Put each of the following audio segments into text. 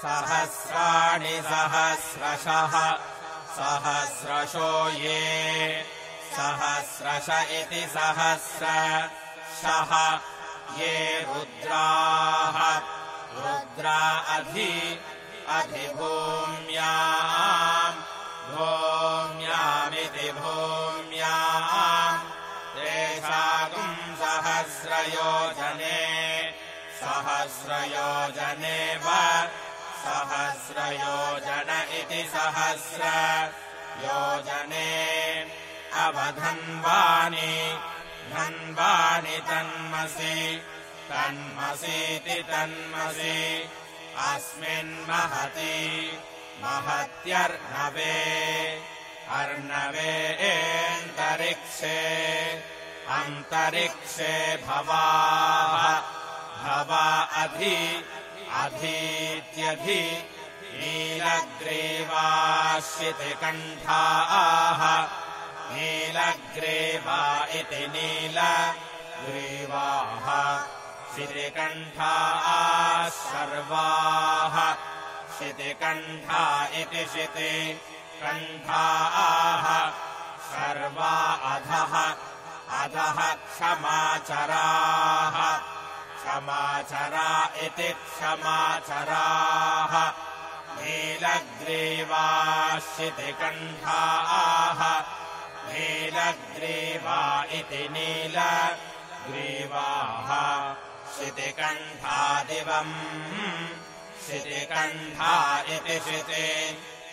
सहस्राणि सहस्रशः। सहस्रशो ये। सहस्रश इति सहस्रशः ये रुद्राः। रुद्रा अधि अधिभूम्याम्। भूम्यामिति भूम्याम्। तेषागुम् सहस्रयोजने। सहस्रयोजने वा सहस्रयोजन इति सहस्र। योजने अवधन्वानि धन्वानि तन्मसि तन्मसीति तन्मसि। अस्मिन्महति महत्यर्णवे अर्णवेन्तरिक्षे अन्तरिक्षे भवाः भवा अधि अधीत्यधि नीलग्रीवाश्रितिकण्ठाः नीलग्रीवा इति नीलग्रीवाः शितिकण्ठाः सर्वाः। शितिकण्ठा इति शिति कण्ठाः सर्वा अधः अधः क्षमाचराः क्षमाचरा इति क्षमाचराः। नीलग्रीवाशितिकण्ठाः नीलग्रीवा इति नीलग्रीवाः। शितिकण्ठादिवम् शितिकण्ठा इति शिति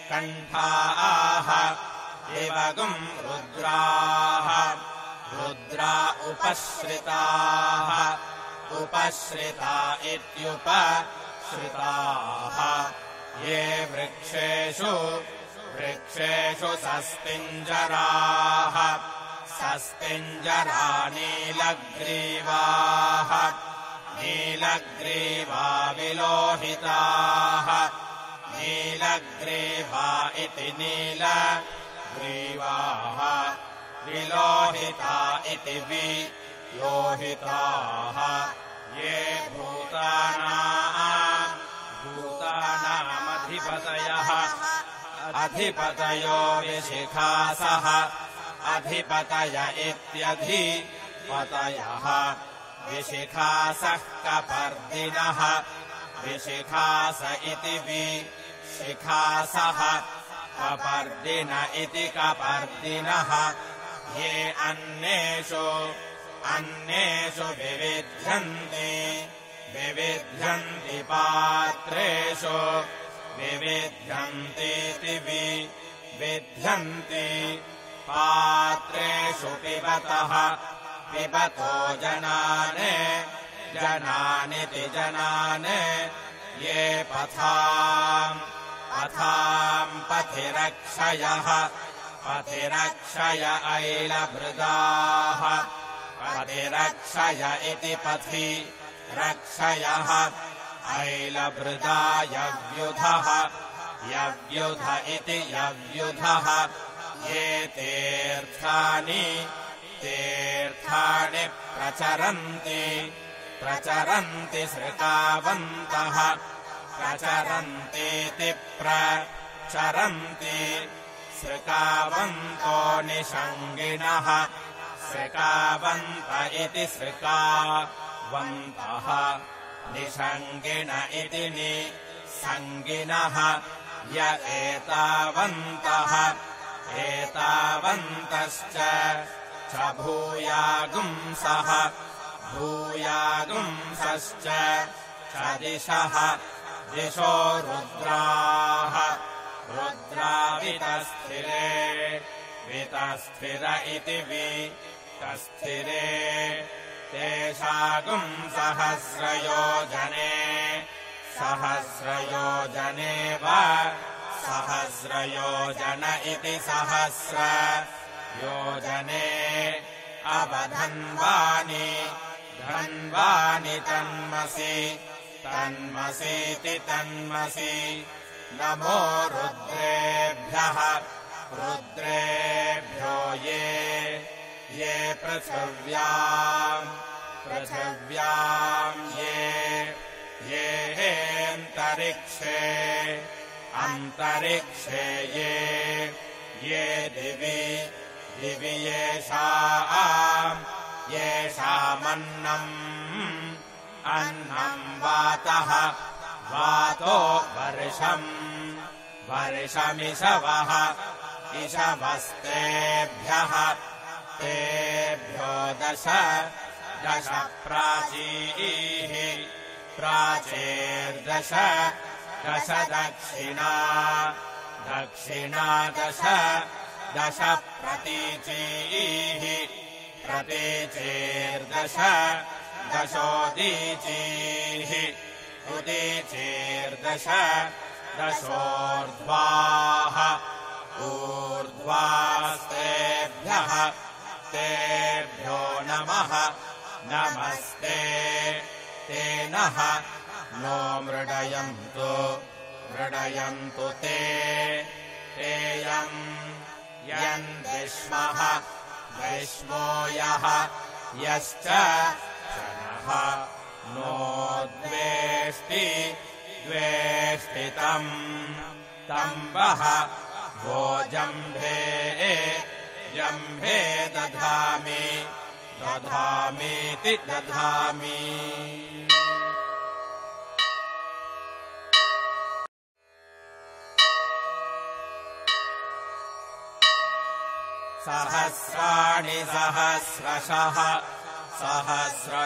कण्ठाः दिवगुम् रुद्राः। रुद्रा उपश्रिताः उपश्रिता इत्युपश्रिताः ये वृक्षेषु वृक्षेषु सस्तिञ्जराः। सस्तिञ्जरा नीलग्रीवाः नीलग्रीवा विलोहिताः। नीलग्रीवा इति नीलग्रीवाः। विलोहिता इति विलोहिताः ये भूताना भूतानामधिपतयः। अधिपतयो विशिखासः। अधिपतय इत्यधिपतयः विशिखासः कपर्दिनः। विशिखास इति विशिखासः। कपर्दिन इति कपर्दिनः। ये अन्येषु अन्येषु विविध्यन्ति। विविध्यन्ति पात्रेषु। विविध्यन्तीति विविध्यन्ति पात्रेषु पिबतः। पिबतो जनान् जनानिति जनान् ये पथाम् पथाम् पथिरक्षयः। पथिरक्षय ऐलभृदाः पथिरक्षय इति पथि। रक्षयः। ऐलभृदा यव्युधः यव्युध इति यव्युधः। ये तीर्थानि तीर्थानि प्रचरन्ति। प्रचरन्ति प्रचरन्तीति प्रचरन्ति। सृकावन्तो निषङ्गिणः सृकावन्त इति सृकावन्तः निषङ्गिण इति निसङ्गिनः य एतावन्तः एतावन्तश्च च भूयागुंसः भूयागुंसश्च च दिशः। दिशो रुद्राः रुद्रावितस्थिरे वितस्थिर इति वितस्थिरे तेषागुम् सहस्रयोजने सहस्रयोजने वा सहस्रयोजन इति सहस्र योजने अवधन्वानि धन्वानि तन्मसि तन्मसीति तन्मसि। नमो रुद्रेभ्यः रुद्रेभ्यो ये ये पृथिव्याम् पृथिव्याम् ये येऽन्तरिक्षे अन्तरिक्षे अन्तरिक्षे ये ये दिवि दिवि येषाम् येषामन्नम् अन्नम् वातः वातो वर्षम् वर्षमिषवः इषवस्तेभ्यः तेभ्यो दश दश प्राचीः प्राचेर्दश दश दक्षिणा दक्षिणा दश दश प्रतीचीः प्रतीचेर्दश दशोदीचीः उदीचेर्दश दशोर्ध्वाः ऊर्ध्वास्तेभ्यः तेभ्यो नमः। नमस्ते। ते नः। नो मृडयन्तु। मृडयन्तु ते। तेयम् यन् विश्मः विश्वो यः। यश्च जनः। नो द्वेष्टि। द्वेष्टितम् तम् वः वो जम्भे दधामि दधामीति दधामि। सहस्राणि सहस्रशः सहस्र